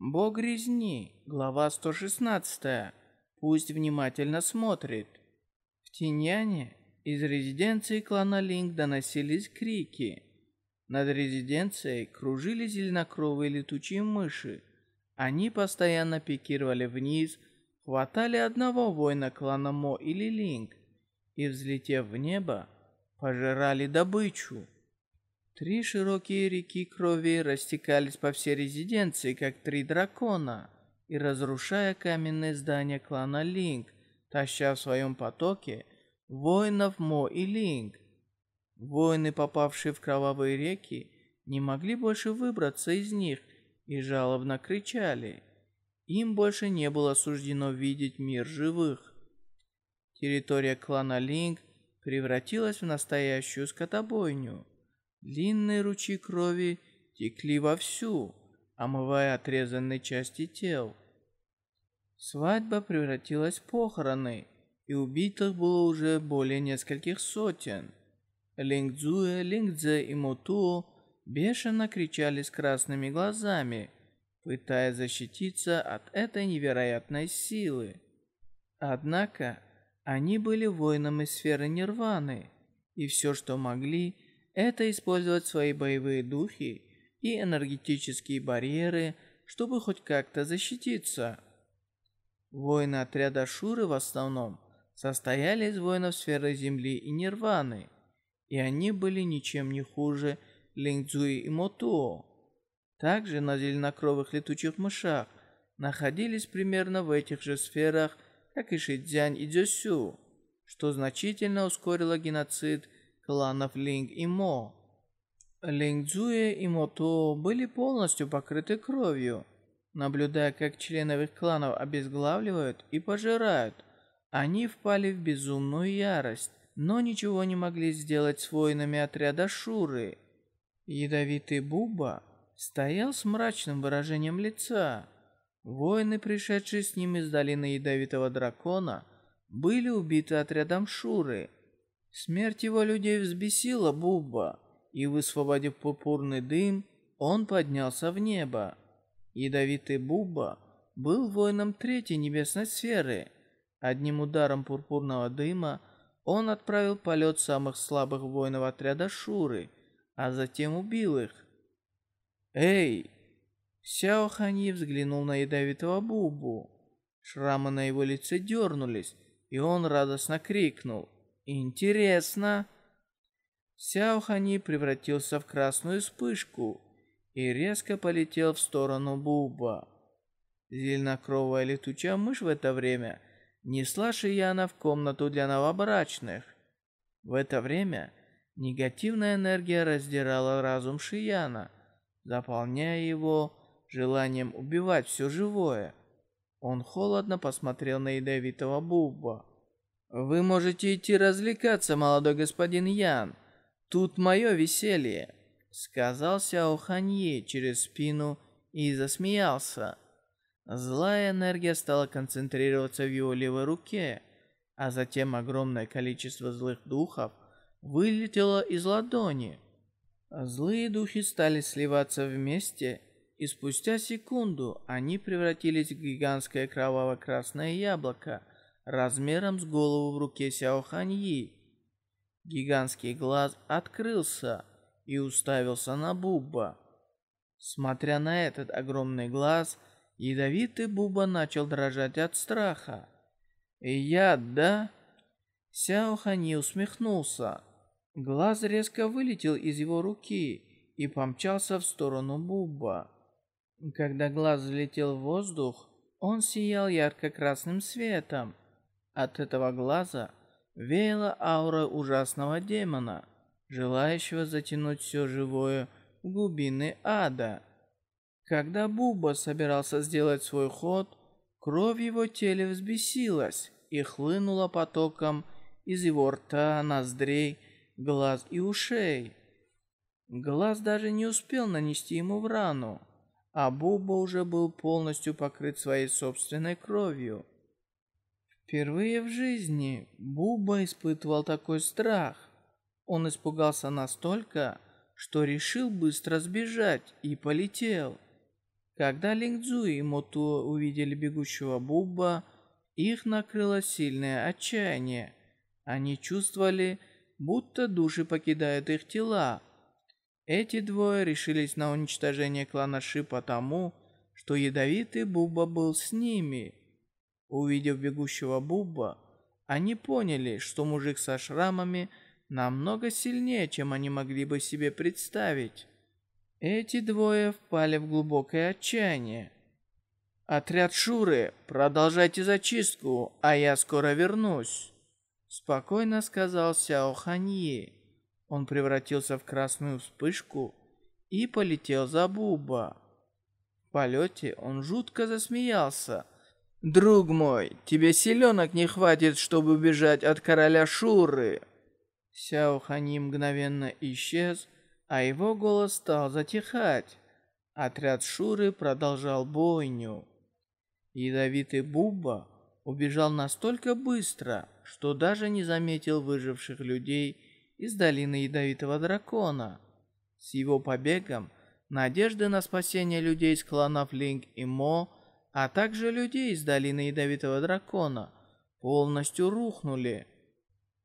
Бог резни, глава 116. Пусть внимательно смотрит. В Тиньяне из резиденции клана Линк доносились крики. Над резиденцией кружили зеленокровые летучие мыши. Они постоянно пикировали вниз, хватали одного воина клана Мо или Линк и, взлетев в небо, пожирали добычу. Три широкие реки крови растекались по всей резиденции, как три дракона, и разрушая каменные здания клана Линк, таща в своем потоке воинов Мо и Линк. Воины, попавшие в кровавые реки, не могли больше выбраться из них и жалобно кричали. Им больше не было суждено видеть мир живых. Территория клана Линк превратилась в настоящую скотобойню. Длинные ручьи крови текли вовсю, омывая отрезанные части тел. Свадьба превратилась в похороны, и убитых было уже более нескольких сотен. Лингцзуэ, Лингдзе и Мотуо бешено кричали с красными глазами, пытаясь защититься от этой невероятной силы. Однако, они были воинами сферы Нирваны, и все, что могли, это использовать свои боевые духи и энергетические барьеры, чтобы хоть как-то защититься. Воины отряда Шуры в основном состояли из воинов сферы Земли и Нирваны, и они были ничем не хуже Лингцзуи и Мотуо. Также на зеленокровых летучих мышах находились примерно в этих же сферах, как и Шидзянь и Дзюсю, что значительно ускорило геноцид кланов Линг и Мо. Линг Цзуэ и Мото были полностью покрыты кровью. Наблюдая, как членов их кланов обезглавливают и пожирают, они впали в безумную ярость, но ничего не могли сделать с воинами отряда Шуры. Ядовитый Буба стоял с мрачным выражением лица. Воины, пришедшие с ним из долины Ядовитого Дракона, были убиты отрядом Шуры – Смерть его людей взбесила Бубба, и, высвободив пурпурный дым, он поднялся в небо. Ядовитый Бубба был воином третьей небесной сферы. Одним ударом пурпурного дыма он отправил полет самых слабых воинов отряда Шуры, а затем убил их. «Эй!» Сяо Ханьи взглянул на ядовитого Бубу. Шрамы на его лице дернулись, и он радостно крикнул – Интересно. Сяо Хани превратился в красную вспышку и резко полетел в сторону Буба. Зеленокровая летучая мышь в это время несла Шияна в комнату для новобрачных. В это время негативная энергия раздирала разум Шияна, заполняя его желанием убивать все живое. Он холодно посмотрел на ядовитого Буба. «Вы можете идти развлекаться, молодой господин Ян. Тут мое веселье», — сказал Сяо Ханье через спину и засмеялся. Злая энергия стала концентрироваться в его левой руке, а затем огромное количество злых духов вылетело из ладони. Злые духи стали сливаться вместе, и спустя секунду они превратились в гигантское кроваво-красное яблоко — размером с голову в руке Сяо Ханьи. Гигантский глаз открылся и уставился на Буба. Смотря на этот огромный глаз, ядовитый Буба начал дрожать от страха. «Яд, да?» Сяо Хани усмехнулся. Глаз резко вылетел из его руки и помчался в сторону Буба. Когда глаз взлетел в воздух, он сиял ярко-красным светом. От этого глаза веяла аура ужасного демона, желающего затянуть все живое в глубины ада. Когда Буба собирался сделать свой ход, кровь его теле взбесилась и хлынула потоком из его рта, ноздрей, глаз и ушей. Глаз даже не успел нанести ему в рану, а Буба уже был полностью покрыт своей собственной кровью. Впервые в жизни Буба испытывал такой страх. Он испугался настолько, что решил быстро сбежать и полетел. Когда Лингзу и Моту увидели бегущего Бубба, их накрыло сильное отчаяние. Они чувствовали, будто души покидают их тела. Эти двое решились на уничтожение клана Ши потому, что ядовитый Бубба был с ними. Увидев бегущего Бубба, они поняли, что мужик со шрамами намного сильнее, чем они могли бы себе представить. Эти двое впали в глубокое отчаяние. «Отряд Шуры, продолжайте зачистку, а я скоро вернусь», — спокойно сказал Сяо Ханьи. Он превратился в красную вспышку и полетел за Буба. В полете он жутко засмеялся. «Друг мой, тебе силенок не хватит, чтобы убежать от короля Шуры!» Сяо Хани мгновенно исчез, а его голос стал затихать. Отряд Шуры продолжал бойню. Ядовитый Бубба убежал настолько быстро, что даже не заметил выживших людей из долины Ядовитого Дракона. С его побегом надежды на спасение людей из кланов Линк и Мо, а также людей из долины Ядовитого Дракона, полностью рухнули.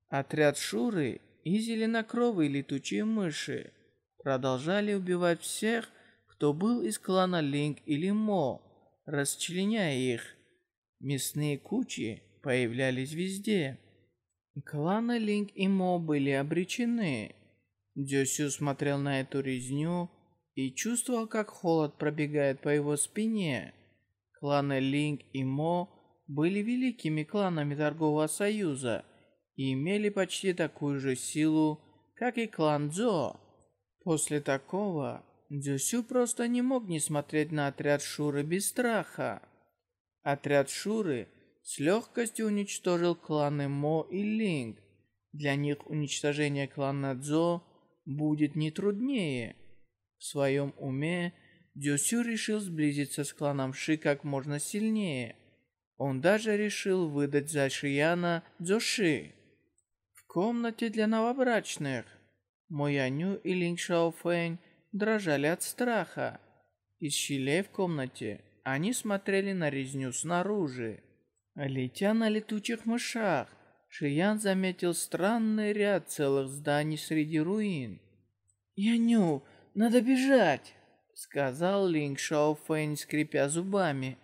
Отряд Шуры и зеленокровые летучие мыши продолжали убивать всех, кто был из клана Линк или Мо, расчленяя их. Мясные кучи появлялись везде. Кланы Линк и Мо были обречены. Дзюсю смотрел на эту резню и чувствовал, как холод пробегает по его спине. Кланы Линк и Мо были великими кланами торгового союза и имели почти такую же силу, как и клан Дзо. После такого Дзюсю просто не мог не смотреть на отряд Шуры без страха. Отряд Шуры с легкостью уничтожил кланы Мо и Линг. Для них уничтожение клана Дзо будет не труднее. В своем уме Дзюсю решил сблизиться с кланом Ши как можно сильнее. Он даже решил выдать за Шияна Дзюши. В комнате для новобрачных Мояню и Линг Шаофэнь дрожали от страха. Из щелей в комнате они смотрели на резню снаружи. Летя на летучих мышах, Шиян заметил странный ряд целых зданий среди руин. «Яню, надо бежать!» — сказал Линг Шаофэнь, скрипя зубами.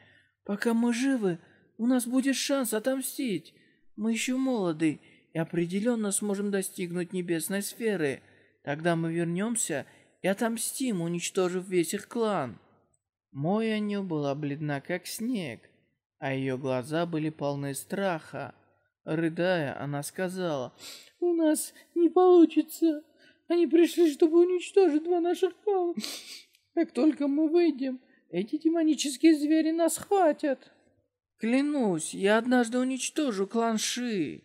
«Пока мы живы, у нас будет шанс отомстить. Мы еще молоды и определенно сможем достигнуть небесной сферы. Тогда мы вернемся и отомстим, уничтожив весь их клан. Мой Аню была бледна, как снег, а ее глаза были полны страха. Рыдая, она сказала, «У нас не получится. Они пришли, чтобы уничтожить два наших клана. Как только мы выйдем, эти демонические звери нас хватят». «Клянусь, я однажды уничтожу клан Ши»,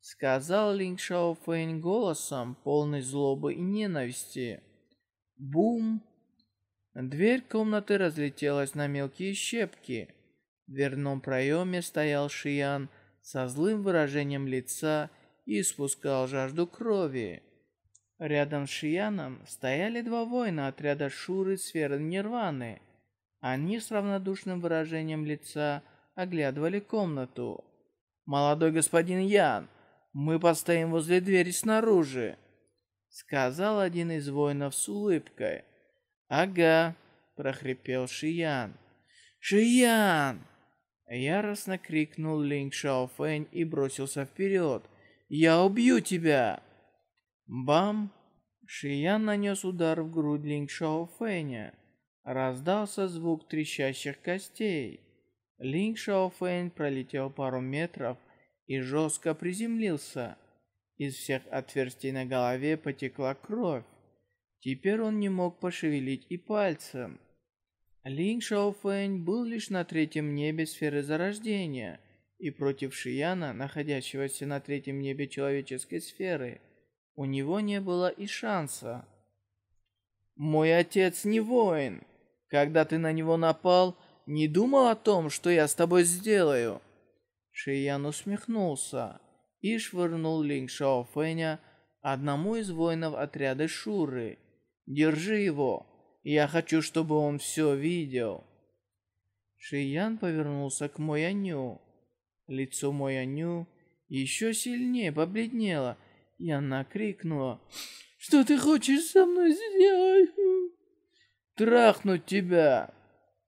сказал Линг Шаофэнь голосом, полный злобы и ненависти. Бум! Дверь комнаты разлетелась на мелкие щепки. В дверном проеме стоял Шиян со злым выражением лица и испускал жажду крови. Рядом с Шияном стояли два воина отряда Шуры сферы Нирваны. Они с равнодушным выражением лица оглядывали комнату. «Молодой господин Ян, мы постоим возле двери снаружи», — сказал один из воинов с улыбкой. «Ага», — прохрипел Шиян. «Шиян!» Яростно крикнул Линг Шаофэнь и бросился вперед. «Я убью тебя!» Бам! Шиян нанес удар в грудь Линг Шаофэня. Раздался звук трещащих костей. Линг Шаофэнь пролетел пару метров и жестко приземлился. Из всех отверстий на голове потекла кровь. Теперь он не мог пошевелить и пальцем. Линг Шаофэнь был лишь на третьем небе сферы зарождения, и против Шияна, находящегося на третьем небе человеческой сферы, у него не было и шанса. «Мой отец не воин. Когда ты на него напал, не думал о том, что я с тобой сделаю?» Шиян усмехнулся и швырнул Линг Шаофэня одному из воинов отряда Шуры. «Держи его! Я хочу, чтобы он все видел. Шиян повернулся к Мояню. Лицо Мояню еще сильнее побледнело, и она крикнула. «Что ты хочешь со мной сделать?» «Трахнуть тебя!»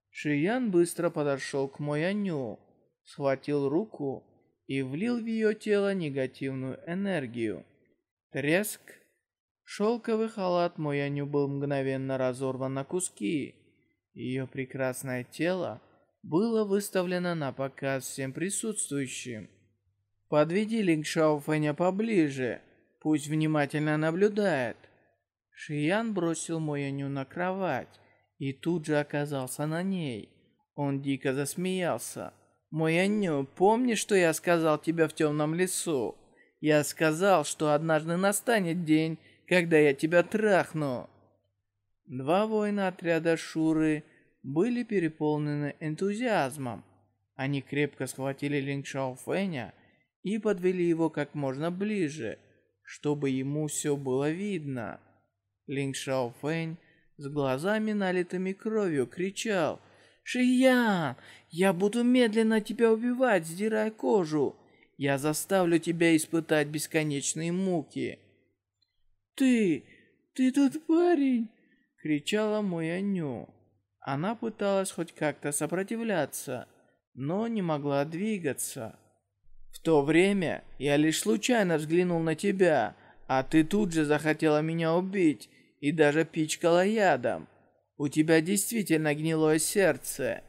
Шиян быстро подошел к Мояню, схватил руку и влил в ее тело негативную энергию. Треск. Шелковый халат Мояню был мгновенно разорван на куски. Ее прекрасное тело было выставлено на показ всем присутствующим. «Подведи Линг Шаофэня поближе, пусть внимательно наблюдает». Шиян бросил Мояню на кровать и тут же оказался на ней. Он дико засмеялся. «Мояню, помни, что я сказал тебе в темном лесу? Я сказал, что однажды настанет день, когда я тебя трахну». Два воина отряда Шуры были переполнены энтузиазмом. Они крепко схватили Линг Шао Фэня и подвели его как можно ближе, чтобы ему все было видно. Линг Шао Фэнь с глазами налитыми кровью кричал «Шиян, я буду медленно тебя убивать, сдирая кожу. Я заставлю тебя испытать бесконечные муки». «Ты, ты тот парень!» — кричала мой Аню. Она пыталась хоть как-то сопротивляться, но не могла двигаться. В то время я лишь случайно взглянул на тебя, а ты тут же захотела меня убить и даже пичкала ядом. У тебя действительно гнилое сердце.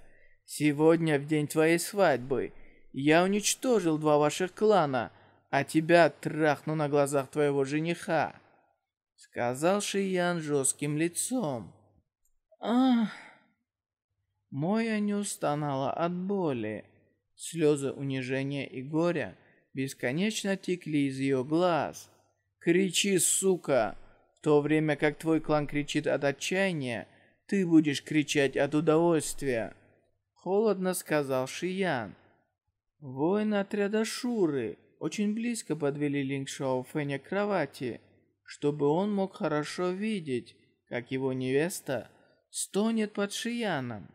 Сегодня, в день твоей свадьбы, я уничтожил два ваших клана, а тебя трахну на глазах твоего жениха», — сказал Шиян жестким лицом. «Ах!» Моя не стонала от боли. Слезы унижения и горя бесконечно текли из ее глаз. «Кричи, сука!» В то время как твой клан кричит от отчаяния, ты будешь кричать от удовольствия. Холодно сказал Шиян. Воины отряда Шуры очень близко подвели Линг Шао Фэня к кровати, чтобы он мог хорошо видеть, как его невеста стонет под Шияном.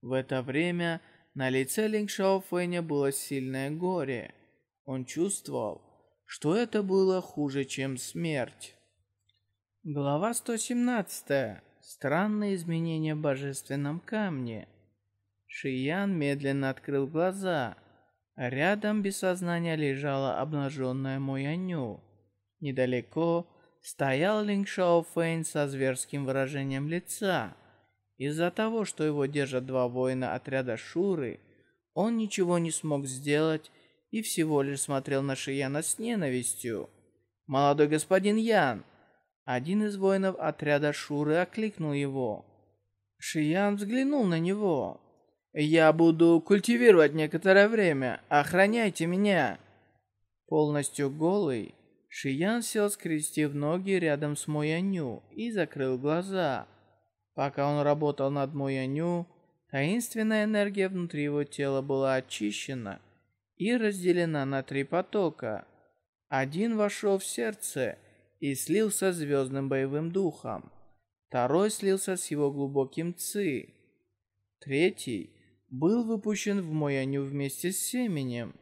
В это время на лице Линг Шао Фэня было сильное горе. Он чувствовал, что это было хуже, чем смерть. Глава 117. Странные изменения в божественном камне. Шиян медленно открыл глаза. Рядом без сознания лежала обнаженная Мояню. Недалеко стоял Линг Шао Фэйн со зверским выражением лица. Из-за того, что его держат два воина отряда Шуры, он ничего не смог сделать и всего лишь смотрел на Шияна с ненавистью. «Молодой господин Ян!» Один из воинов отряда Шуры окликнул его. Шиян взглянул на него. «Я буду культивировать некоторое время. Охраняйте меня!» Полностью голый, Шиян сел, скрестив ноги рядом с Мояню и закрыл глаза. Пока он работал над Мояню, таинственная энергия внутри его тела была очищена и разделена на три потока. Один вошел в сердце – и слился звездным боевым духом. Второй слился с его глубоким ци. Третий был выпущен в Мояню вместе с семенем.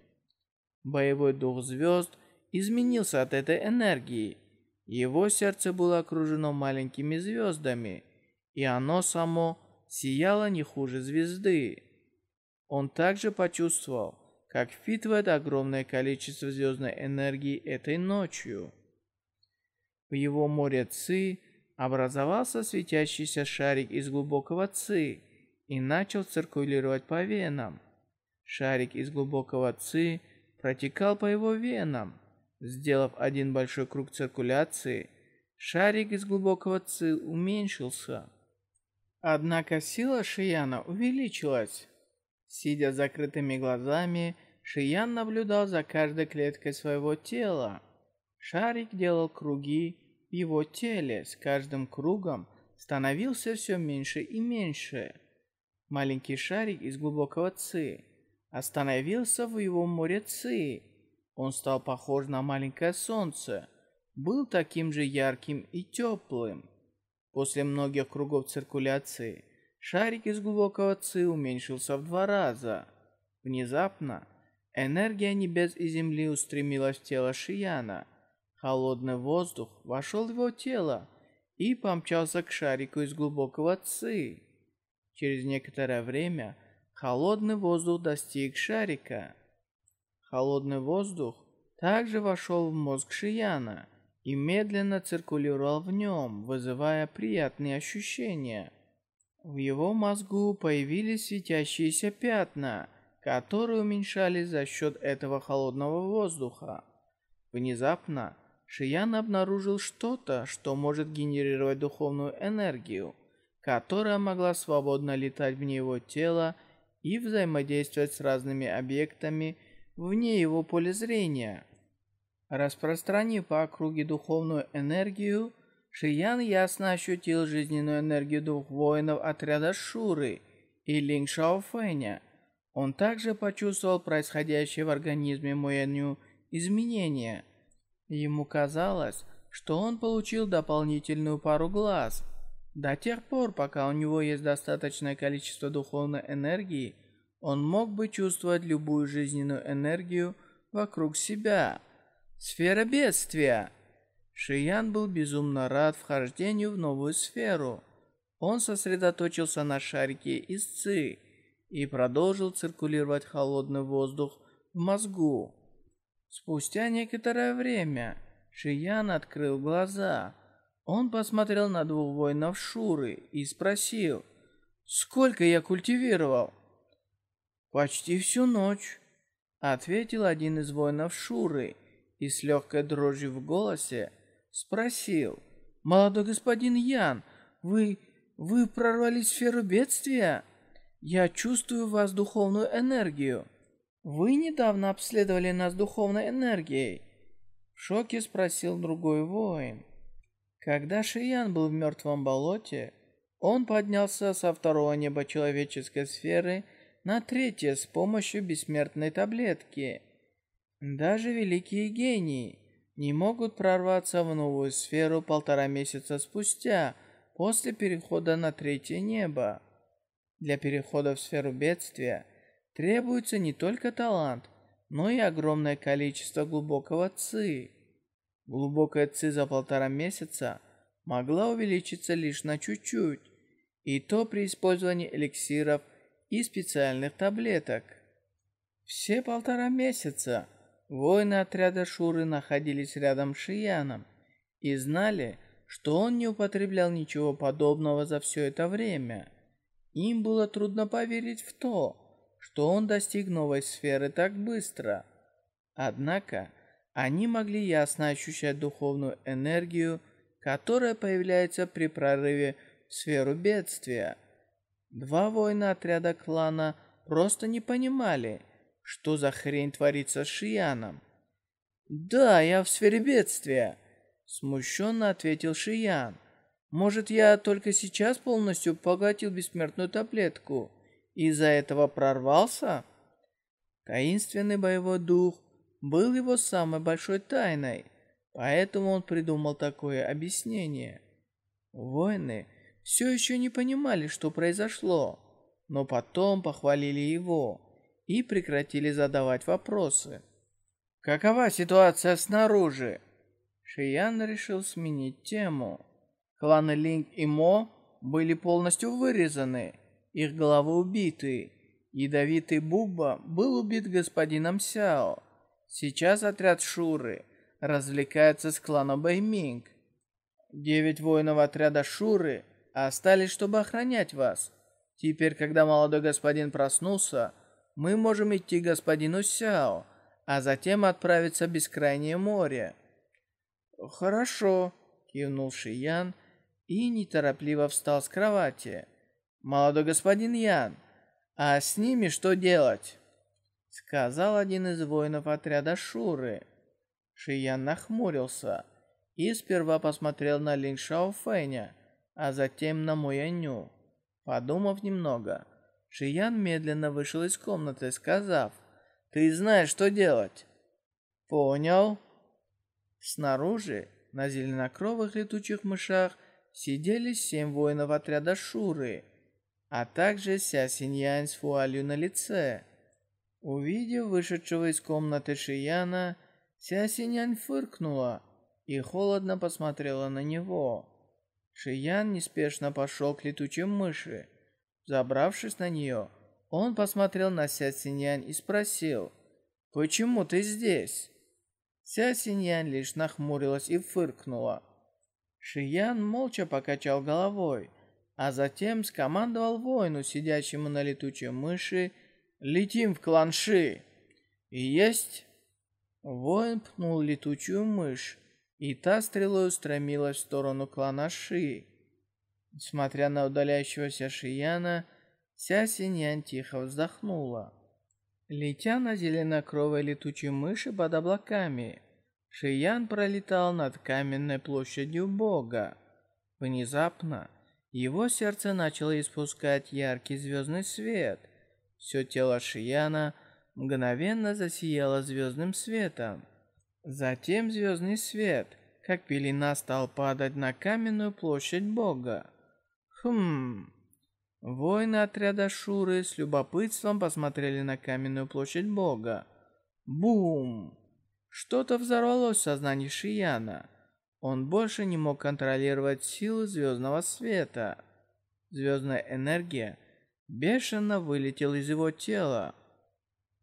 Боевой дух звезд изменился от этой энергии. Его сердце было окружено маленькими звездами, и оно само сияло не хуже звезды. Он также почувствовал, как впитывает огромное количество звездной энергии этой ночью. В его море ци образовался светящийся шарик из глубокого ци и начал циркулировать по венам. Шарик из глубокого ци протекал по его венам. Сделав один большой круг циркуляции, шарик из глубокого ци уменьшился. Однако сила Шияна увеличилась. Сидя с закрытыми глазами, Шиян наблюдал за каждой клеткой своего тела. Шарик делал круги в его теле, с каждым кругом становился все меньше и меньше. Маленький шарик из глубокого ци остановился в его море ци. Он стал похож на маленькое солнце, был таким же ярким и теплым. После многих кругов циркуляции шарик из глубокого ци уменьшился в два раза. Внезапно энергия небес и земли устремилась в тело Шияна. Холодный воздух вошел в его тело и помчался к шарику из глубокого ци. Через некоторое время холодный воздух достиг шарика. Холодный воздух также вошел в мозг Шияна и медленно циркулировал в нем, вызывая приятные ощущения. В его мозгу появились светящиеся пятна, которые уменьшались за счет этого холодного воздуха. Внезапно Шиян обнаружил что-то, что может генерировать духовную энергию, которая могла свободно летать вне его тела и взаимодействовать с разными объектами вне его поля зрения. Распространив по округе духовную энергию, Шиян ясно ощутил жизненную энергию двух воинов отряда Шуры и Линг Шаофэня. Он также почувствовал происходящее в организме Муэню изменения. Ему казалось, что он получил дополнительную пару глаз. До тех пор, пока у него есть достаточное количество духовной энергии, он мог бы чувствовать любую жизненную энергию вокруг себя. Сфера бедствия. Шиян был безумно рад вхождению в новую сферу. Он сосредоточился на шарике из Ци и продолжил циркулировать холодный воздух в мозгу. Спустя некоторое время Шиян открыл глаза. Он посмотрел на двух воинов Шуры и спросил, «Сколько я культивировал?» «Почти всю ночь», — ответил один из воинов Шуры и с легкой дрожью в голосе спросил. «Молодой господин Ян, вы... вы прорвались в сферу бедствия? Я чувствую в вас духовную энергию. Вы недавно обследовали нас духовной энергией?» В шоке спросил другой воин. Когда Шиян был в мертвом болоте, он поднялся со второго неба человеческой сферы на третье с помощью бессмертной таблетки. Даже великие гении не могут прорваться в новую сферу полтора месяца спустя, после перехода на третье небо. Для перехода в сферу бедствия требуется не только талант, но и огромное количество глубокого ци. Глубокая ци за полтора месяца могла увеличиться лишь на чуть-чуть, и то при использовании эликсиров и специальных таблеток. Все полтора месяца Воины отряда Шуры находились рядом с Шияном и знали, что он не употреблял ничего подобного за все это время. Им было трудно поверить в то, что он достиг новой сферы так быстро. Однако, они могли ясно ощущать духовную энергию, которая появляется при прорыве в сферу бедствия. Два воина отряда клана просто не понимали – что за хрень творится с Шияном? «Да, я в сфере бедствия», — смущенно ответил Шиян. «Может, я только сейчас полностью поглотил бессмертную таблетку и из-за этого прорвался?» Таинственный боевой дух был его самой большой тайной, поэтому он придумал такое объяснение. Воины все еще не понимали, что произошло, но потом похвалили его и прекратили задавать вопросы. «Какова ситуация снаружи?» Шиян решил сменить тему. Кланы Линг и Мо были полностью вырезаны, их головы убиты. Ядовитый Буба был убит господином Сяо. Сейчас отряд Шуры развлекается с кланом Бэйминг. Девять воинов отряда Шуры остались, чтобы охранять вас. Теперь, когда молодой господин проснулся, мы можем идти к господину Сяо, а затем отправиться в бескрайнее море». «Хорошо», — кивнул Шиян и неторопливо встал с кровати. «Молодой господин Ян, а с ними что делать?» Сказал один из воинов отряда Шуры. Шиян нахмурился и сперва посмотрел на Лин Шаофэня, а затем на Мояню. Подумав немного, Шиян медленно вышел из комнаты, сказав, «Ты знаешь, что делать». «Понял». Снаружи, на зеленокровых летучих мышах, сидели семь воинов отряда Шуры, а также Ся Синьянь с вуалью на лице. Увидев вышедшего из комнаты Шияна, Ся Синьянь фыркнула и холодно посмотрела на него. Шиян неспешно пошел к летучей мыши. Забравшись на нее, он посмотрел на Ся Синьянь и спросил, «Почему ты здесь?» Ся Синьянь лишь нахмурилась и фыркнула. Шиян молча покачал головой, а затем скомандовал воину, сидящему на летучей мыши, «Летим в клан Ши!» «И есть!» Воин пнул летучую мышь, и та стрелой устремилась в сторону клана Ши. Несмотря на удаляющегося Шияна, Ся Синьян тихо вздохнула. Летя на зеленокровой летучей мыши под облаками, Шиян пролетал над каменной площадью Бога. Внезапно его сердце начало испускать яркий звездный свет. Все тело Шияна мгновенно засияло звездным светом. Затем звездный свет, как пелена, стал падать на каменную площадь Бога. Хм... Воины отряда Шуры с любопытством посмотрели на каменную площадь Бога. Бум! Что-то взорвалось в сознании Шияна. Он больше не мог контролировать силы звездного света. Звездная энергия бешено вылетела из его тела.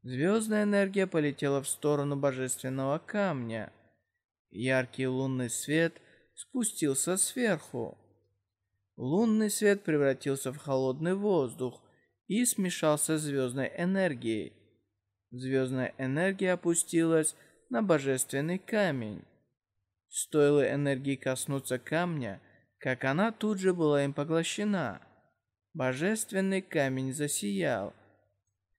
Звездная энергия полетела в сторону божественного камня. Яркий лунный свет спустился сверху. Лунный свет превратился в холодный воздух и смешался с звездной энергией. Звездная энергия опустилась на божественный камень. Стоило энергии коснуться камня, как она тут же была им поглощена. Божественный камень засиял,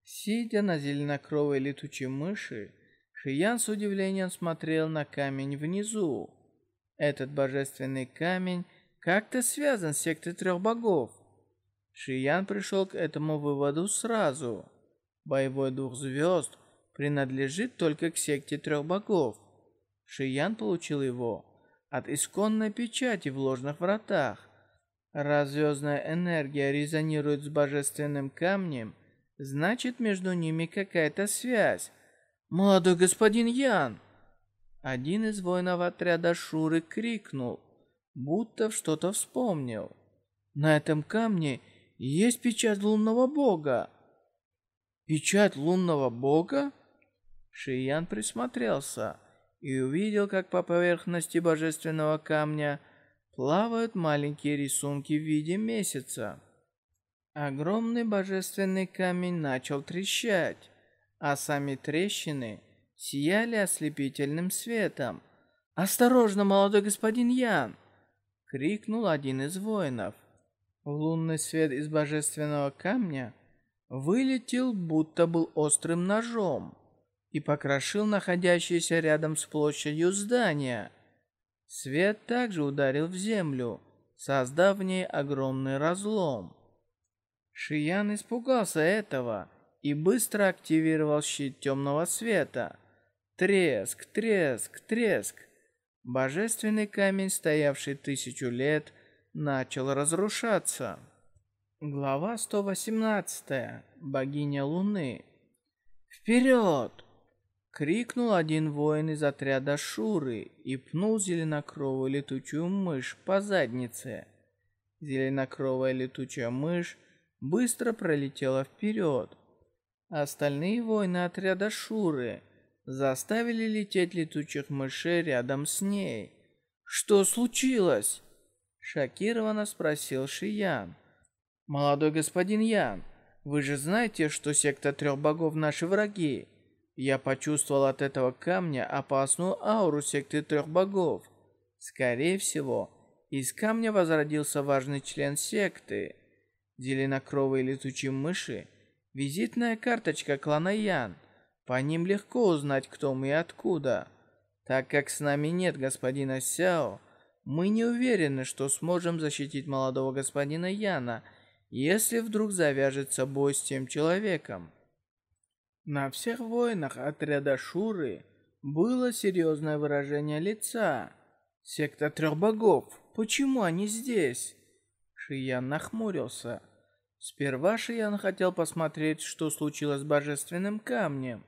Сидя на зеленокровой летучей мыши, Шиян с удивлением смотрел на камень внизу. Этот божественный камень как-то связан с сектой трех богов. Шиян пришел к этому выводу сразу. Боевой дух звезд принадлежит только к секте трех богов. Шиян получил его от исконной печати в ложных вратах. Раз звездная энергия резонирует с божественным камнем – Значит, между ними какая-то связь. Молодой господин Ян! Один из воинов отряда Шуры крикнул, будто что-то вспомнил. На этом камне есть печать лунного бога. Печать лунного бога? Шиян присмотрелся и увидел, как по поверхности божественного камня плавают маленькие рисунки в виде месяца. Огромный божественный камень начал трещать, а сами трещины сияли ослепительным светом. «Осторожно, молодой господин Ян!» — крикнул один из воинов. Лунный свет из божественного камня вылетел, будто был острым ножом, и покрошил находящееся рядом с площадью здания. Свет также ударил в землю, создав в ней огромный разлом. Шиян испугался этого и быстро активировал щит темного света. Треск, треск, треск. Божественный камень, стоявший тысячу лет, начал разрушаться. Глава 118. Богиня Луны. «Вперед!» — крикнул один воин из отряда Шуры и пнул зеленокровую летучую мышь по заднице. Зеленокровая летучая мышь быстро пролетела вперед. Остальные воины отряда Шуры заставили лететь летучих мышей рядом с ней. «Что случилось?» Шокированно спросил Шиян. «Молодой господин Ян, вы же знаете, что секта трех богов наши враги. Я почувствовал от этого камня опасную ауру секты трех богов. Скорее всего, из камня возродился важный член секты. Зеленокровые летучие мыши — визитная карточка клана Ян. По ним легко узнать, кто мы и откуда. Так как с нами нет господина Сяо, мы не уверены, что сможем защитить молодого господина Яна, если вдруг завяжется бой с тем человеком. На всех воинах отряда Шуры было серьезное выражение лица. Секта трех богов. почему они здесь?» Шиян нахмурился. Сперва Шиян хотел посмотреть, что случилось с божественным камнем,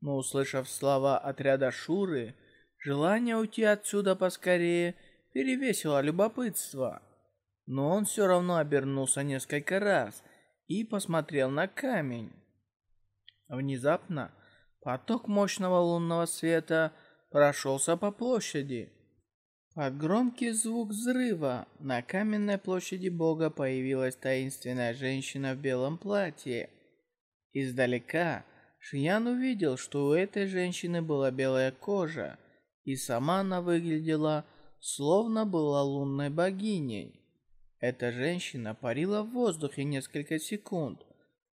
но, услышав слова отряда Шуры, желание уйти отсюда поскорее перевесило любопытство. Но он все равно обернулся несколько раз и посмотрел на камень. Внезапно поток мощного лунного света прошелся по площади. Под громкий звук взрыва на каменной площади бога появилась таинственная женщина в белом платье. Издалека Шиян увидел, что у этой женщины была белая кожа, и сама она выглядела, словно была лунной богиней. Эта женщина парила в воздухе несколько секунд,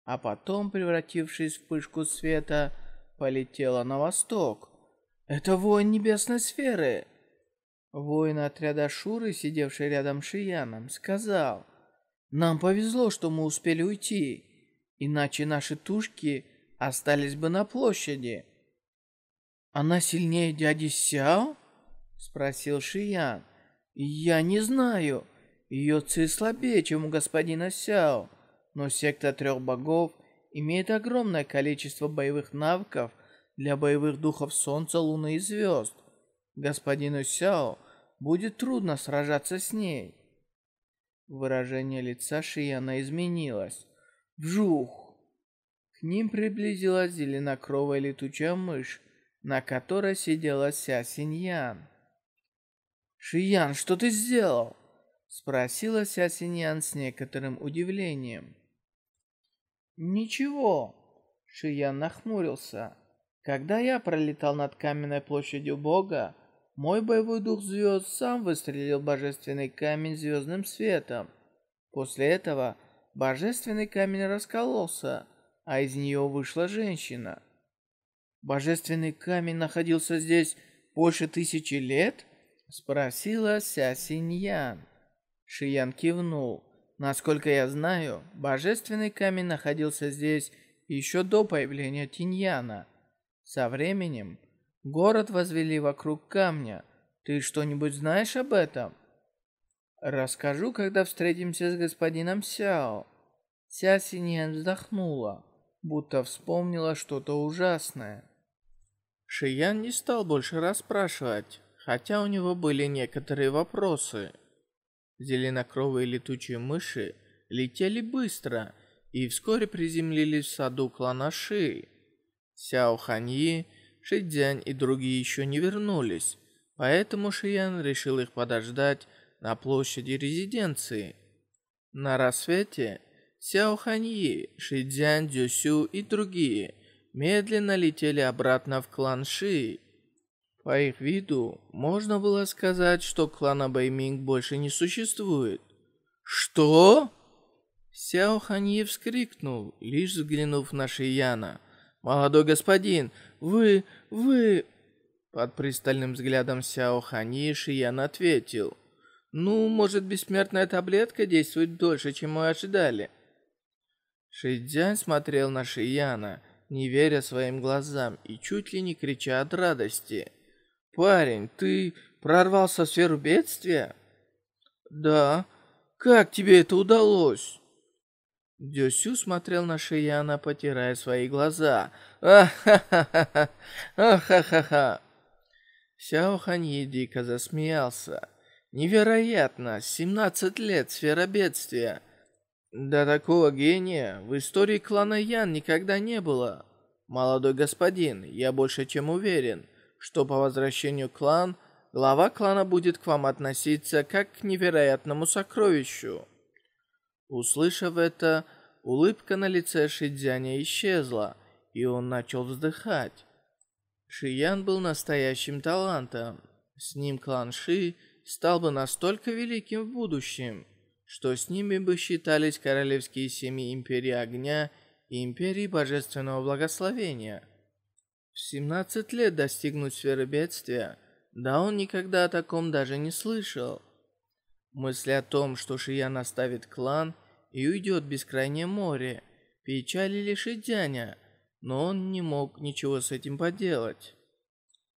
а потом, превратившись в пышку света, полетела на восток. «Это воин небесной сферы!» Воин отряда Шуры, сидевший рядом с Шияном, сказал, «Нам повезло, что мы успели уйти, иначе наши тушки остались бы на площади». «Она сильнее дяди Сяо?» — спросил Шиян. «Я не знаю. Ее ци слабее, чем у господина Сяо но секта трех богов имеет огромное количество боевых навыков для боевых духов Солнца, Луны и Звезд. Господину Сяо будет трудно сражаться с ней. Выражение лица Шияна изменилось. Вжух! Ним приблизилась зеленокровая летучая мышь, на которой сидела Ся Синьян. «Шиян, что ты сделал?» Спросила Ся Синьян с некоторым удивлением. «Ничего», — Шиян нахмурился. «Когда я пролетал над каменной площадью Бога, мой боевой дух звезд сам выстрелил божественный камень звездным светом. После этого божественный камень раскололся, а из нее вышла женщина. Божественный камень находился здесь больше тысячи лет? Спросила Ся Синьян. Шиян кивнул. Насколько я знаю, божественный камень находился здесь еще до появления Тиньяна. Со временем город возвели вокруг камня. Ты что-нибудь знаешь об этом? Расскажу, когда встретимся с господином Сяо. Ся Синьян вздохнула, будто вспомнила что-то ужасное. Шиян не стал больше расспрашивать, хотя у него были некоторые вопросы. Зеленокровые летучие мыши летели быстро и вскоре приземлились в саду клана Ши. Сяо Ханьи, Шидзянь и другие еще не вернулись, поэтому Шиян решил их подождать на площади резиденции. На рассвете Сяо Ханьи, Шидзянь, Дюсю и другие медленно летели обратно в клан Ши. По их виду можно было сказать, что клана Бэйминг больше не существует. «Что?» Сяо Ханьи вскрикнул, лишь взглянув на Шияна. «Молодой господин, вы... вы...» Под пристальным взглядом Сяо Ханьи Шиян ответил. «Ну, может, бессмертная таблетка действует дольше, чем мы ожидали?» Шидзянь смотрел на Шияна, не веря своим глазам и чуть ли не крича от радости. «Парень, ты прорвался в сферу бедствия?» «Да. Как тебе это удалось?» Дёсю смотрел на Шияна, потирая свои глаза. «Ахахаха! Ахахаха!» Сяо Ханьи дико засмеялся. «Невероятно! 17 лет сфера бедствия!» Да такого гения в истории клана Ян никогда не было. Молодой господин, я больше чем уверен, что по возвращению клан, глава клана будет к вам относиться как к невероятному сокровищу. Услышав это, улыбка на лице Шидзяня исчезла, и он начал вздыхать. Шиян был настоящим талантом. С ним клан Ши стал бы настолько великим в будущем, что с ними бы считались королевские семьи Империи Огня и Империи Божественного Благословения – в 17 лет достигнуть сферы бедствия, да он никогда о таком даже не слышал. Мысли о том, что Шиян оставит клан и уйдет в бескрайнее море, печалили Шидяня, но он не мог ничего с этим поделать.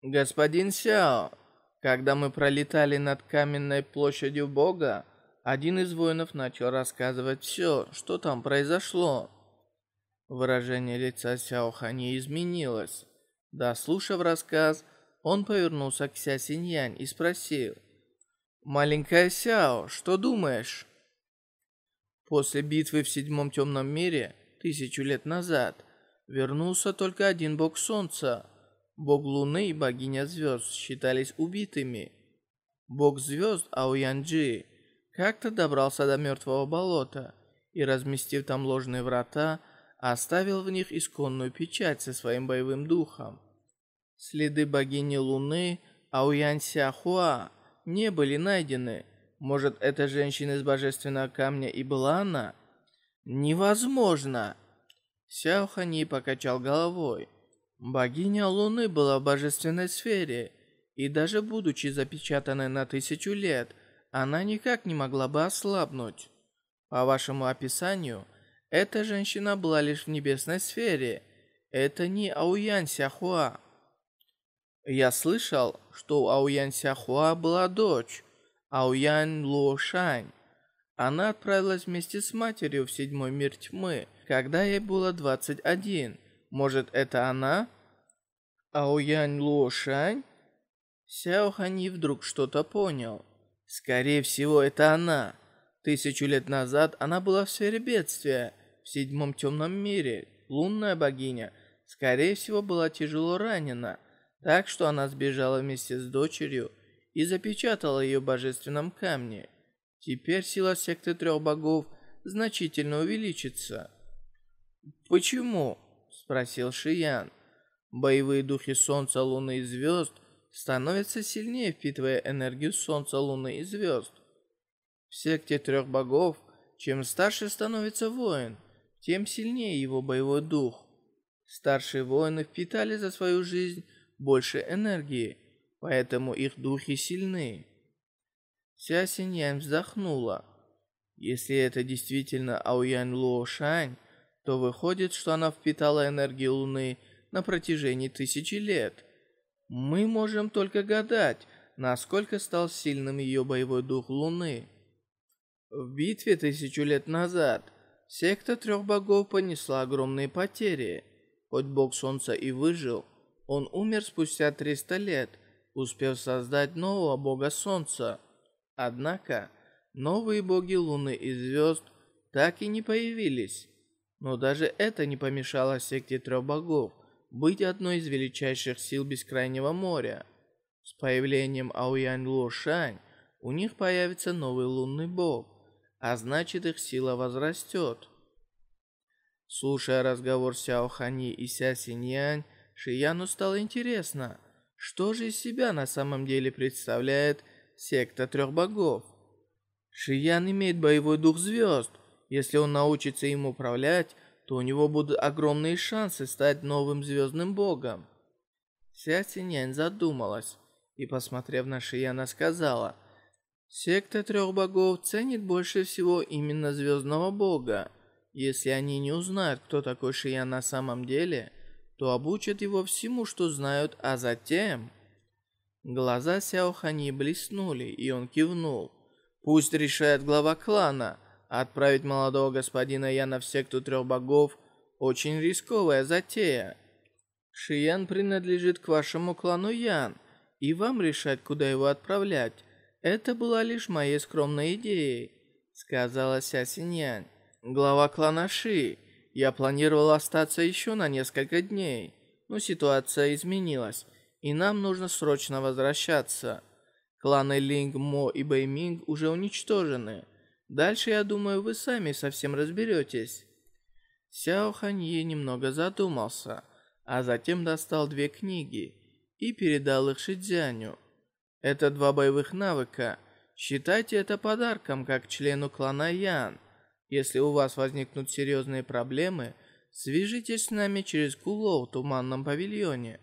«Господин Сяо!» Когда мы пролетали над каменной площадью Бога, один из воинов начал рассказывать все, что там произошло. Выражение лица Сяо Хани изменилось. Дослушав рассказ, он повернулся к Ся Синьянь и спросил. «Маленькая Сяо, что думаешь?» После битвы в Седьмом Темном Мире, тысячу лет назад, вернулся только один бог Солнца. Бог Луны и богиня Звезд считались убитыми. Бог Звезд Ауянджи как-то добрался до Мертвого Болота и, разместив там ложные врата, оставил в них исконную печать со своим боевым духом. Следы богини Луны Ауян Сяхуа не были найдены, может, эта женщина из божественного камня и была она? Невозможно! Сяо Хани покачал головой. Богиня Луны была в божественной сфере, и даже будучи запечатанной на тысячу лет, она никак не могла бы ослабнуть. По вашему описанию, эта женщина была лишь в небесной сфере. Это не Ауян Сяхуа. Я слышал, что у Ауян Сяхуа была дочь, Ауян Лушань. Она отправилась вместе с матерью в седьмой мир тьмы, когда ей было 21. Может, это она? Ауян Лушань? Сяо вдруг что-то понял. Скорее всего, это она. Тысячу лет назад она была в сфере бедствия, в седьмом темном мире. Лунная богиня, скорее всего, была тяжело ранена, так что она сбежала вместе с дочерью и запечатала ее в божественном камне. Теперь сила секты трех богов значительно увеличится. «Почему?» – спросил Шиян. Боевые духи Солнца, Луны и Звезд становятся сильнее, впитывая энергию Солнца, Луны и Звезд. В секте трех богов, чем старше становится воин, тем сильнее его боевой дух. Старшие воины впитали за свою жизнь больше энергии – поэтому их духи сильны. Ся Синьян вздохнула. Если это действительно Аоянь Луо Шань, то выходит, что она впитала энергию Луны на протяжении тысячи лет. Мы можем только гадать, насколько стал сильным ее боевой дух Луны. В битве тысячу лет назад секта трех богов понесла огромные потери. Хоть бог солнца и выжил, он умер спустя 300 лет – успев создать нового бога солнца. Однако, новые боги луны и звезд так и не появились. Но даже это не помешало секте трех богов быть одной из величайших сил Бескрайнего моря. С появлением Аоянь Лушань у них появится новый лунный бог, а значит их сила возрастет. Слушая разговор Сяо Хани и Ся Синьянь, Шияну стало интересно – что же из себя на самом деле представляет секта трех богов? Шиян имеет боевой дух звезд. Если он научится им управлять, то у него будут огромные шансы стать новым звездным богом. Ся Синьянь задумалась и, посмотрев на Шияна, сказала, «Секта трех богов ценит больше всего именно звездного бога. Если они не узнают, кто такой Шиян на самом деле, то обучат его всему, что знают, а затем... Глаза Сяо Хани блеснули, и он кивнул. Пусть решает глава клана. Отправить молодого господина Яна в секту трех богов – очень рисковая затея. Шиян принадлежит к вашему клану Ян, и вам решать, куда его отправлять. Это была лишь моей скромной идеей, сказала Ся Синьянь. Глава клана Ши, я планировал остаться еще на несколько дней, но ситуация изменилась, и нам нужно срочно возвращаться. Кланы Линг, Мо и Бэйминг уже уничтожены. Дальше, я думаю, вы сами совсем разберетесь. Сяо Ханье немного задумался, а затем достал две книги и передал их Шидзяню. Это два боевых навыка. Считайте это подарком как члену клана Ян – если у вас возникнут серьезные проблемы, свяжитесь с нами через Куло в туманном павильоне».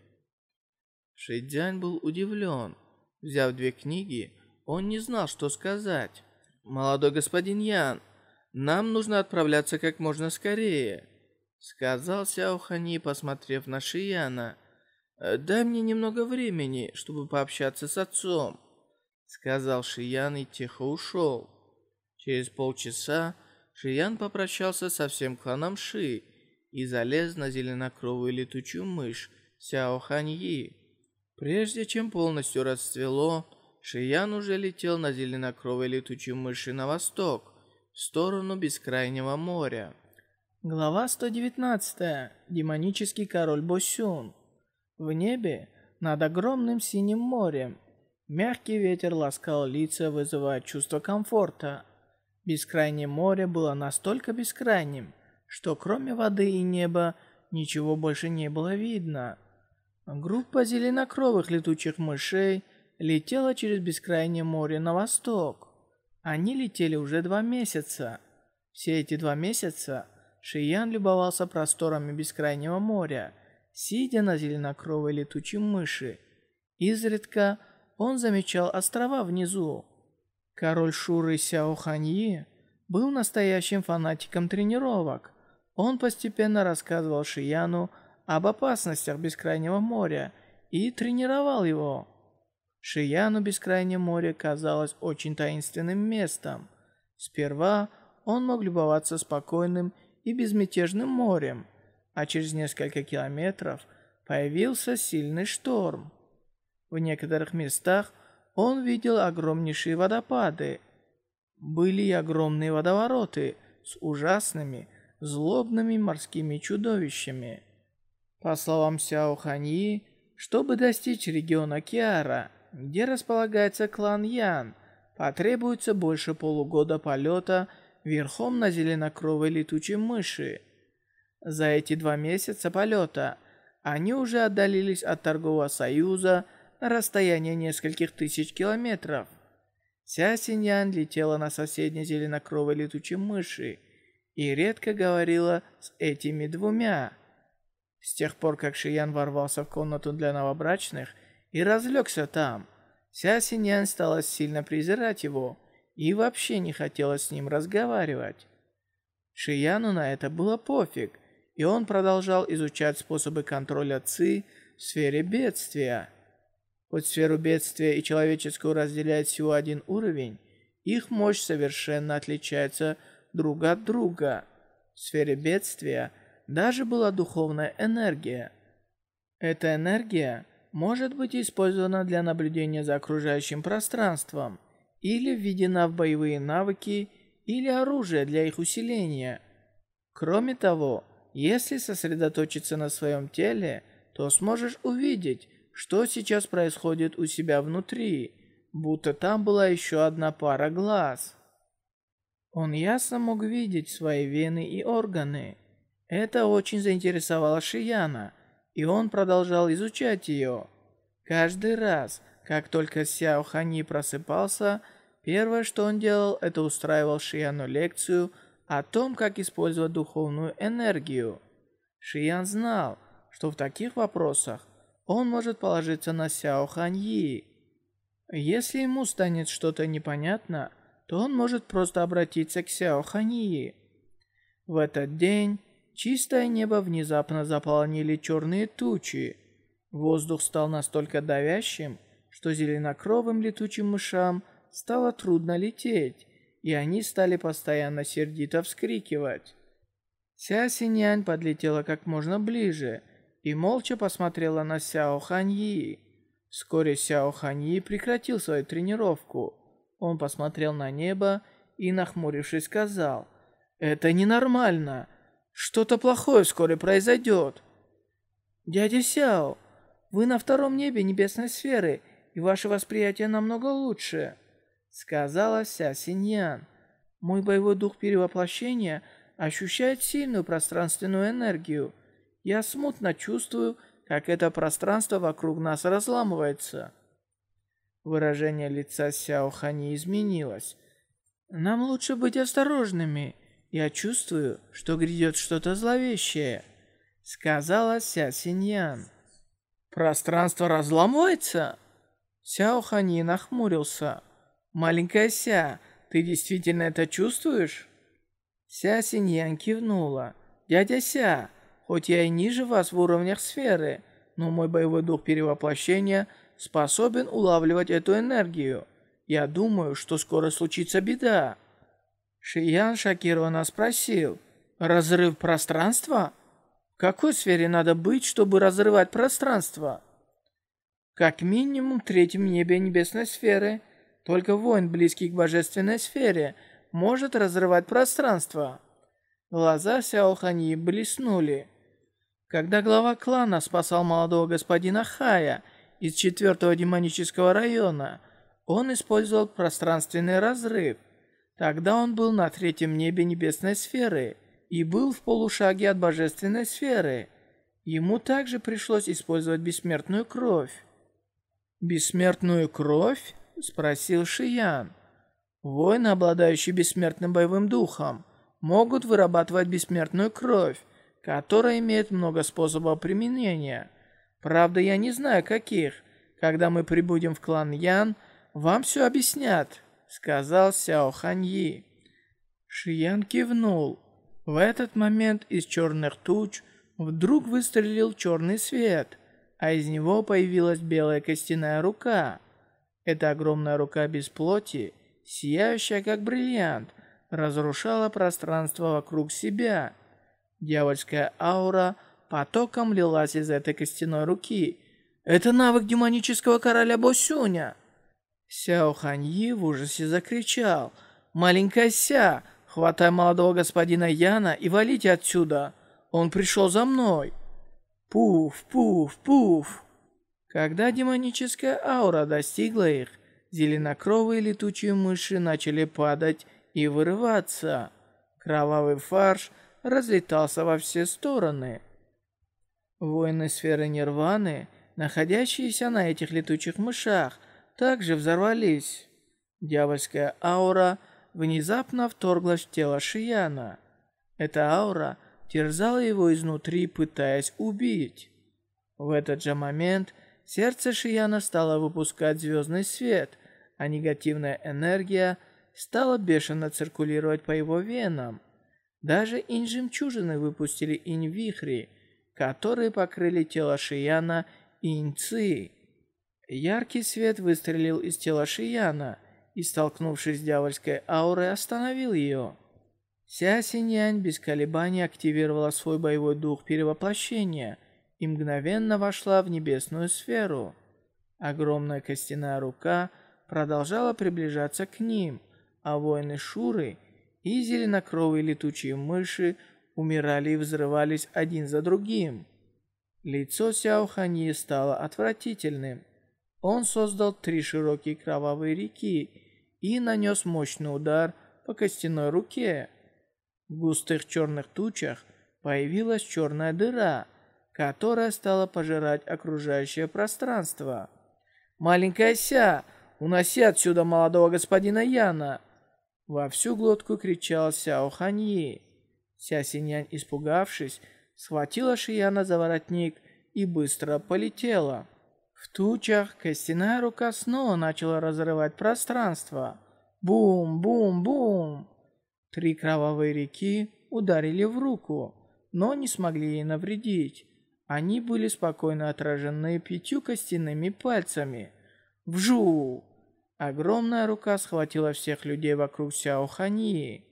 Шидзянь был удивлен. Взяв две книги, он не знал, что сказать. «Молодой господин Ян, нам нужно отправляться как можно скорее», сказал Сяо Хани, посмотрев на Шияна. «Э, «Дай мне немного времени, чтобы пообщаться с отцом», — сказал Шиян и тихо ушел. Через полчаса Шиян попрощался со всем кланом Ши и залез на зеленокровую летучую мышь Сяо Ханьи. Прежде чем полностью расцвело, Шиян уже летел на зеленокровой летучей мыши на восток, в сторону бескрайнего моря. Глава 119. Демонический король Босюн. В небе, над огромным синим морем, мягкий ветер ласкал лица, вызывая чувство комфорта. Бескрайнее море было настолько бескрайним, что кроме воды и неба ничего больше не было видно. Группа зеленокровых летучих мышей летела через бескрайнее море на восток. Они летели уже два месяца. Все эти два месяца Шиян любовался просторами бескрайнего моря, сидя на зеленокровой летучей мыши. Изредка он замечал острова внизу. Король Шуры Сяо Ханьи был настоящим фанатиком тренировок. Он постепенно рассказывал Шияну об опасностях бескрайнего моря и тренировал его. Шияну бескрайнее море казалось очень таинственным местом. Сперва он мог любоваться спокойным и безмятежным морем, а через несколько километров появился сильный шторм. В некоторых местах он видел огромнейшие водопады. Были и огромные водовороты с ужасными, злобными морскими чудовищами. По словам Сяо Ханьи, чтобы достичь региона Киара, где располагается клан Ян, потребуется больше полугода полета верхом на зеленокровой летучей мыши. За эти два месяца полета они уже отдалились от торгового союза на расстояние нескольких тысяч километров. Ся Синьян летела на соседней зеленокровой летучей мыши и редко говорила с этими двумя. С тех пор, как Шиян ворвался в комнату для новобрачных и разлегся там, Ся Синьян стала сильно презирать его и вообще не хотела с ним разговаривать. Шияну на это было пофиг, и он продолжал изучать способы контроля ЦИ в сфере бедствия. Хоть сферу бедствия и человеческую разделяет всего один уровень, их мощь совершенно отличается друг от друга. В сфере бедствия даже была духовная энергия. Эта энергия может быть использована для наблюдения за окружающим пространством или введена в боевые навыки или оружие для их усиления. Кроме того, если сосредоточиться на своем теле, то сможешь увидеть, что сейчас происходит у себя внутри, будто там была еще одна пара глаз. Он ясно мог видеть свои вены и органы. Это очень заинтересовало Шияна, и он продолжал изучать ее. Каждый раз, как только Сяо Хани просыпался, Первое, что он делал, это устраивал Шияну лекцию о том, как использовать духовную энергию. Шиян знал, что в таких вопросах он может положиться на Сяо Ханьи. Если ему станет что-то непонятно, то он может просто обратиться к Сяо Ханьи. В этот день чистое небо внезапно заполнили черные тучи. Воздух стал настолько давящим, что зеленокровым летучим мышам – стало трудно лететь, и они стали постоянно сердито вскрикивать. Ся Синьянь подлетела как можно ближе и молча посмотрела на Сяо Ханьи. Вскоре Сяо Ханьи прекратил свою тренировку. Он посмотрел на небо и, нахмурившись, сказал, «Это ненормально. Что-то плохое вскоре произойдет». «Дядя Сяо, вы на втором небе небесной сферы, и ваше восприятие намного лучше» сказала Ся Синьян. Мой боевой дух перевоплощения ощущает сильную пространственную энергию. Я смутно чувствую, как это пространство вокруг нас разламывается. Выражение лица Сяо Хани изменилось. Нам лучше быть осторожными. Я чувствую, что грядет что-то зловещее, сказала Ся Синьян. Пространство разламывается? Сяо Хани нахмурился. «Маленькая Ся, ты действительно это чувствуешь?» Ся Синьян кивнула. «Дядя Ся, хоть я и ниже вас в уровнях сферы, но мой боевой дух перевоплощения способен улавливать эту энергию. Я думаю, что скоро случится беда». Шиян шокированно спросил, «Разрыв пространства? В какой сфере надо быть, чтобы разрывать пространство?» «Как минимум в третьем небе небесной сферы. Только воин, близкий к божественной сфере, может разрывать пространство». Глаза Сяо Ханьи блеснули. Когда глава клана спасал молодого господина Хая из четвертого демонического района, он использовал пространственный разрыв. Тогда он был на третьем небе небесной сферы и был в полушаге от божественной сферы. Ему также пришлось использовать бессмертную кровь. «Бессмертную кровь?» – спросил Шиян. «Воины, обладающие бессмертным боевым духом, могут вырабатывать бессмертную кровь, которая имеет много способов применения. Правда, я не знаю, каких. Когда мы прибудем в клан Ян, вам все объяснят», — сказал Сяо Ханьи. Шиян кивнул. В этот момент из черных туч вдруг выстрелил черный свет, а из него появилась белая костяная рука. Эта огромная рука без плоти, сияющая как бриллиант, разрушала пространство вокруг себя. Дьявольская аура потоком лилась из этой костяной руки. «Это навык демонического короля Босюня!» Сяо Ханьи в ужасе закричал. «Маленькая Ся, хватай молодого господина Яна и валите отсюда! Он пришел за мной!» Пуф, пуф, пуф! Когда демоническая аура достигла их, зеленокровые летучие мыши начали падать и вырываться. Кровавый фарш разлетался во все стороны. Воины сферы Нирваны, находящиеся на этих летучих мышах, также взорвались. Дьявольская аура внезапно вторглась в тело Шияна. Эта аура терзала его изнутри, пытаясь убить. В этот же момент сердце Шияна стало выпускать звездный свет, а негативная энергия стала бешено циркулировать по его венам. Даже инь-жемчужины выпустили инь-вихри, которые покрыли тело Шияна инь-ци. Яркий свет выстрелил из тела Шияна и, столкнувшись с дьявольской аурой, остановил ее. Ся Синьянь без колебаний активировала свой боевой дух перевоплощения и мгновенно вошла в небесную сферу. Огромная костяная рука продолжала приближаться к ним, а воины Шуры и зеленокровые летучие мыши умирали и взрывались один за другим. Лицо Сяо Ханьи стало отвратительным – он создал три широкие кровавые реки и нанес мощный удар по костяной руке. В густых черных тучах появилась черная дыра, которая стала пожирать окружающее пространство. «Маленькая Ся, уноси отсюда молодого господина Яна!» Во всю глотку кричал Сяо Ханьи. Ся Синьянь, испугавшись, схватила Шияна за воротник и быстро полетела. В тучах костяная рука снова начала разрывать пространство. Бум-бум-бум! Три кровавые реки ударили в руку, но не смогли ей навредить. Они были спокойно отражены пятью костяными пальцами. Вжу! Огромная рука схватила всех людей вокруг Сяо Ханьи.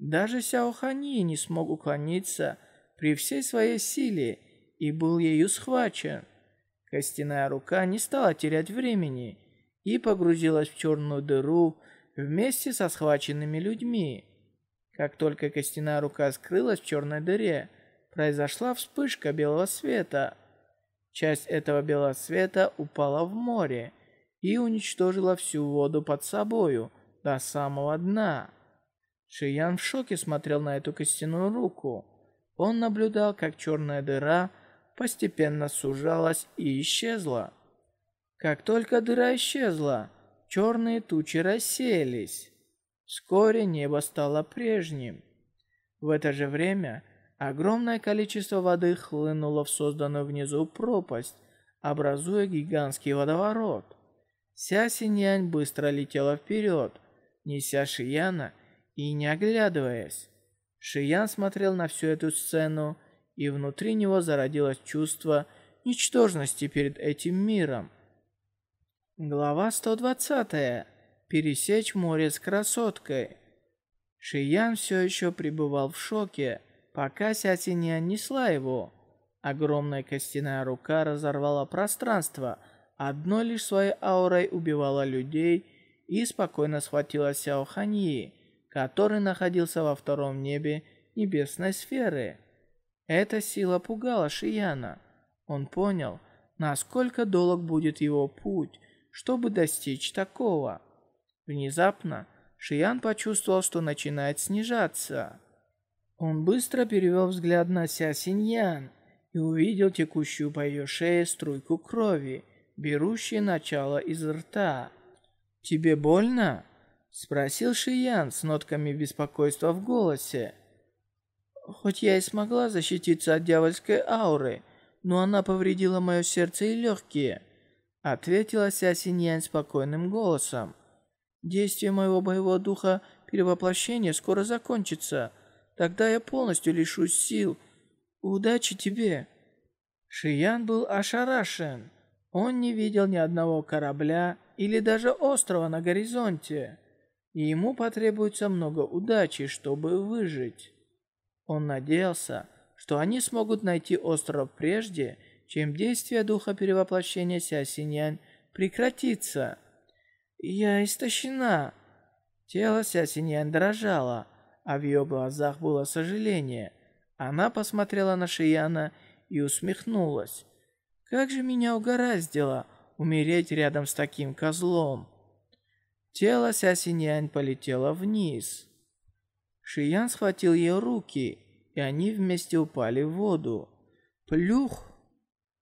Даже Сяо Ханьи не смог уклониться при всей своей силе и был ею схвачен. Костяная рука не стала терять времени и погрузилась в черную дыру вместе со схваченными людьми. Как только костяная рука скрылась в черной дыре, произошла вспышка белого света. Часть этого белого света упала в море и уничтожила всю воду под собою до самого дна. Шиян в шоке смотрел на эту костяную руку. Он наблюдал, как черная дыра – постепенно сужалась и исчезла. Как только дыра исчезла, черные тучи рассеялись. Вскоре небо стало прежним. В это же время огромное количество воды хлынуло в созданную внизу пропасть, образуя гигантский водоворот. Ся Синьянь быстро летела вперед, неся Шияна и не оглядываясь. Шиян смотрел на всю эту сцену и внутри него зародилось чувство ничтожности перед этим миром. Глава 120. Пересечь море с красоткой. Шиян все еще пребывал в шоке, пока Ся Синьян несла его. Огромная костяная рука разорвала пространство, одной лишь своей аурой убивала людей и спокойно схватила Сяо Ханьи, который находился во втором небе небесной сферы. Эта сила пугала Шияна. Он понял, насколько долг будет его путь, чтобы достичь такого. Внезапно Шиян почувствовал, что начинает снижаться. Он быстро перевел взгляд на Ся Синьян и увидел текущую по ее шее струйку крови, берущей начало из рта. «Тебе больно?» — спросил Шиян с нотками беспокойства в голосе. Хоть я и смогла защититься от дьявольской ауры, но она повредила мое сердце и легкие, ответила Ся Синьянь спокойным голосом. Действие моего боевого духа перевоплощения скоро закончится. Тогда я полностью лишусь сил. Удачи тебе. Шиян был ошарашен. Он не видел ни одного корабля или даже острова на горизонте. И ему потребуется много удачи, чтобы выжить. Он надеялся, что они смогут найти остров прежде, чем действие духа перевоплощения Ся Синьянь прекратится. «Я истощена!» Тело Ся Синьянь дрожало, а в ее глазах было сожаление. Она посмотрела на Шияна и усмехнулась. «Как же меня угораздило умереть рядом с таким козлом!» Тело Ся Синьянь полетело вниз. Шиян схватил ее руки, и они вместе упали в воду. Плюх!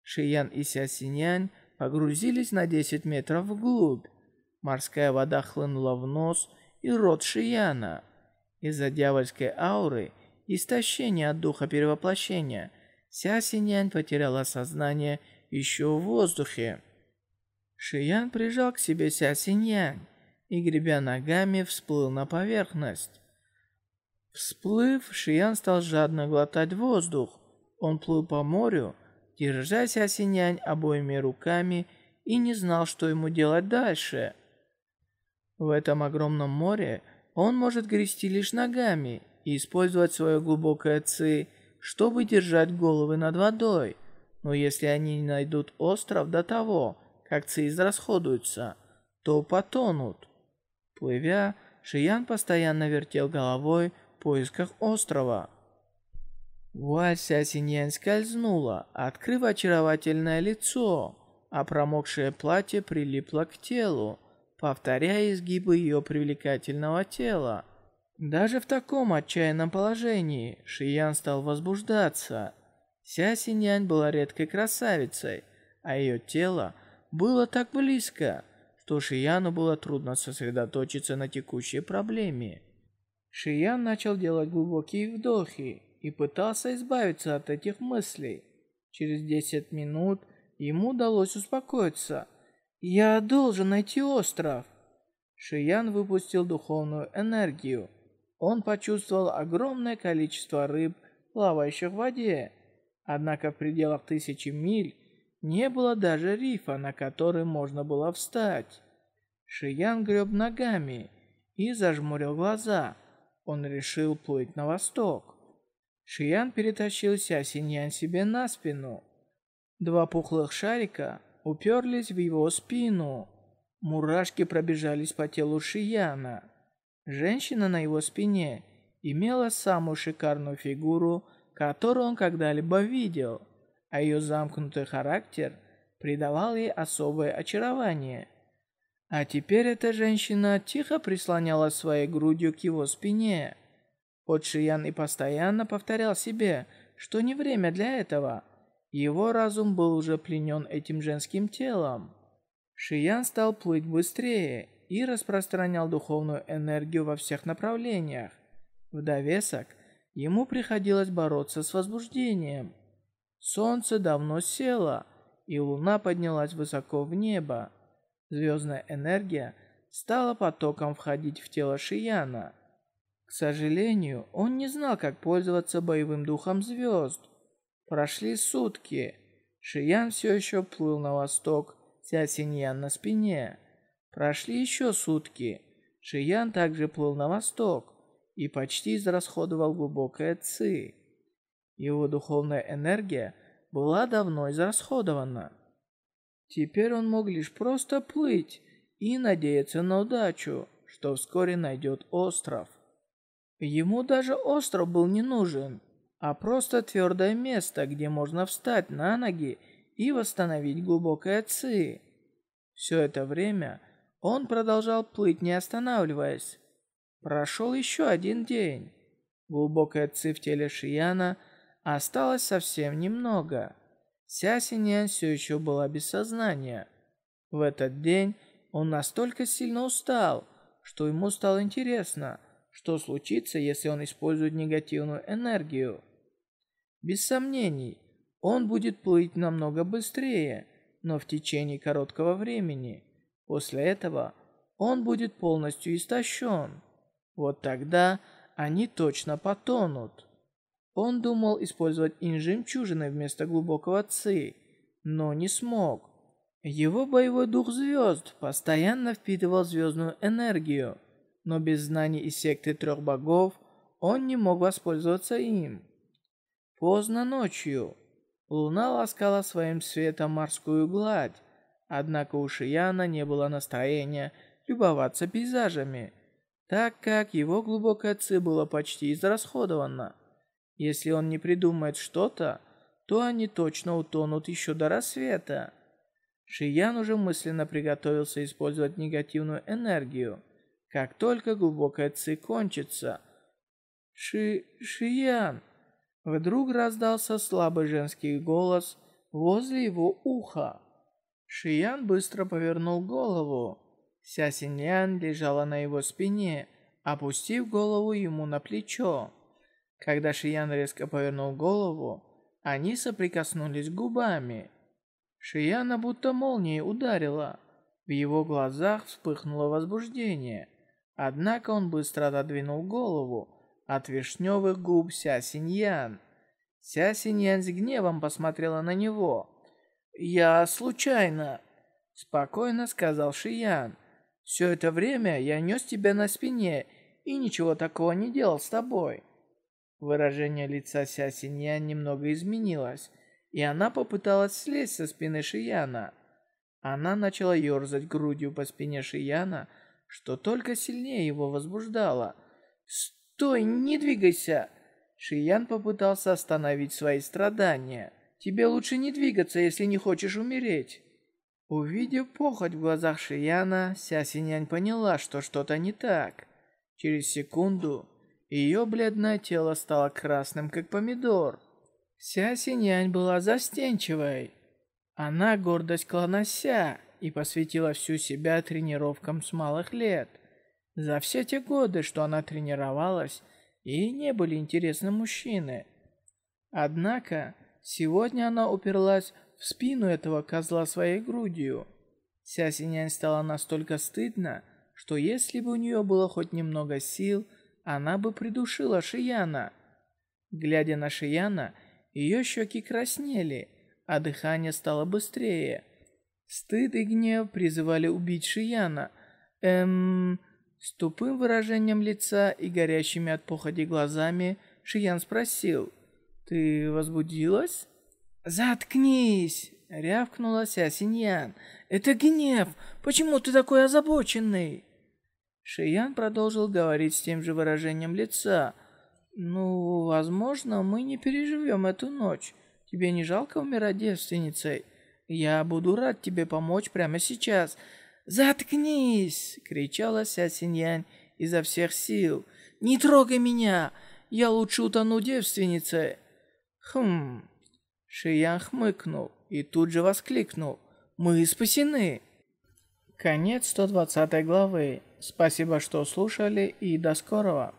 Шиян и Ся Синьянь погрузились на 10 метров вглубь. Морская вода хлынула в нос и рот Шияна. Из-за дьявольской ауры истощения от духа перевоплощения Ся Синьянь потеряла сознание еще в воздухе. Шиян прижал к себе Ся Синьянь и, гребя ногами, всплыл на поверхность. Всплыв, Шиян стал жадно глотать воздух. Он плыл по морю, держась осенянь обоими руками и не знал, что ему делать дальше. В этом огромном море он может грести лишь ногами и использовать свое глубокое ци, чтобы держать головы над водой. Но если они не найдут остров до того, как ци израсходуются, то потонут. Плывя, Шиян постоянно вертел головой, поисках острова. Вуаль Сясиньян скользнула, открыв очаровательное лицо, а промокшее платье прилипло к телу, повторяя изгибы ее привлекательного тела. Даже в таком отчаянном положении Шиян стал возбуждаться. Ся Синьянь была редкой красавицей, а ее тело было так близко, что Шияну было трудно сосредоточиться на текущей проблеме. Шиян начал делать глубокие вдохи и пытался избавиться от этих мыслей. Через 10 минут ему удалось успокоиться. «Я должен найти остров!» Шиян выпустил духовную энергию. Он почувствовал огромное количество рыб, плавающих в воде. Однако в пределах тысячи миль не было даже рифа, на который можно было встать. Шиян греб ногами и зажмурил глаза. Он решил плыть на восток. Шиян перетащил Ся Синьян себе на спину. Два пухлых шарика уперлись в его спину. Мурашки пробежались по телу Шияна. Женщина на его спине имела самую шикарную фигуру, которую он когда-либо видел, а ее замкнутый характер придавал ей особое очарование. А теперь эта женщина тихо прислонялась своей грудью к его спине. Вот Шиян и постоянно повторял себе, что не время для этого. Его разум был уже пленен этим женским телом. Шиян стал плыть быстрее и распространял духовную энергию во всех направлениях. В довесок ему приходилось бороться с возбуждением. Солнце давно село, и луна поднялась высоко в небо. Звездная энергия стала потоком входить в тело Шияна. К сожалению, он не знал, как пользоваться боевым духом звезд. Прошли сутки. Шиян все еще плыл на восток, Ся Синьян на спине. Прошли еще сутки. Шиян также плыл на восток и почти израсходовал глубокое ци. Его духовная энергия была давно израсходована. Теперь он мог лишь просто плыть и надеяться на удачу, что вскоре найдет остров. Ему даже остров был не нужен, а просто твердое место, где можно встать на ноги и восстановить глубокое ци. Все это время он продолжал плыть, не останавливаясь. Прошел еще один день. Глубокое ци в теле Шияна осталось совсем немного. Ся Синьян все еще была без сознания. В этот день он настолько сильно устал, что ему стало интересно, что случится, если он использует негативную энергию. Без сомнений, он будет плыть намного быстрее, но в течение короткого времени. После этого он будет полностью истощен. Вот тогда они точно потонут. Он думал использовать инжемчужины вместо глубокого ци, но не смог. Его боевой дух звезд постоянно впитывал звездную энергию, но без знаний из секты трех богов он не мог воспользоваться им. Поздно ночью луна ласкала своим светом морскую гладь, однако у Шияна не было настроения любоваться пейзажами, так как его глубокое ци было почти израсходовано. Если он не придумает что-то, то они точно утонут еще до рассвета. Шиян уже мысленно приготовился использовать негативную энергию, как только глубокая ци кончится. Ши... Шиян! Вдруг раздался слабый женский голос возле его уха. Шиян быстро повернул голову. Ся Синьян лежала на его спине, опустив голову ему на плечо. Когда Шиян резко повернул голову, они соприкоснулись губами. Шияна будто молнией ударила. В его глазах вспыхнуло возбуждение. Однако он быстро отодвинул голову от вишневых губ Ся Синьян. Ся Синьян с гневом посмотрела на него. «Я случайно», — спокойно сказал Шиян. «Все это время я нес тебя на спине и ничего такого не делал с тобой». Выражение лица Ся Синьян немного изменилось, и она попыталась слезть со спины Шияна. Она начала ерзать грудью по спине Шияна, что только сильнее его возбуждало. «Стой, не двигайся!» Шиян попытался остановить свои страдания. «Тебе лучше не двигаться, если не хочешь умереть». Увидев похоть в глазах Шияна, Ся Синянь поняла, что что-то не так. Через секунду ее бледное тело стало красным, как помидор. Ся Синянь была застенчивой. Она гордость клана Ся и посвятила всю себя тренировкам с малых лет. За все те годы, что она тренировалась, ей не были интересны мужчины. Однако, сегодня она уперлась в спину этого козла своей грудью. Ся Синянь стала настолько стыдно, что если бы у нее было хоть немного сил, она бы придушила Шияна. Глядя на Шияна, ее щеки краснели, а дыхание стало быстрее. Стыд и гнев призывали убить Шияна. Эм... С тупым выражением лица и горящими от походи глазами Шиян спросил. «Ты возбудилась?» «Заткнись!» — рявкнула Ся. «Это гнев! Почему ты такой озабоченный?» Шиян продолжил говорить с тем же выражением лица. «Ну, возможно, мы не переживем эту ночь. Тебе не жалко умирать девственницей? Я буду рад тебе помочь прямо сейчас. Заткнись!» — кричала Ся Синьянь изо всех сил. «Не трогай меня! Я лучше утону девственницей!» «Хм...» Шиян хмыкнул и тут же воскликнул. «Мы спасены!» Конец 120 главы. Спасибо, что слушали и до скорого.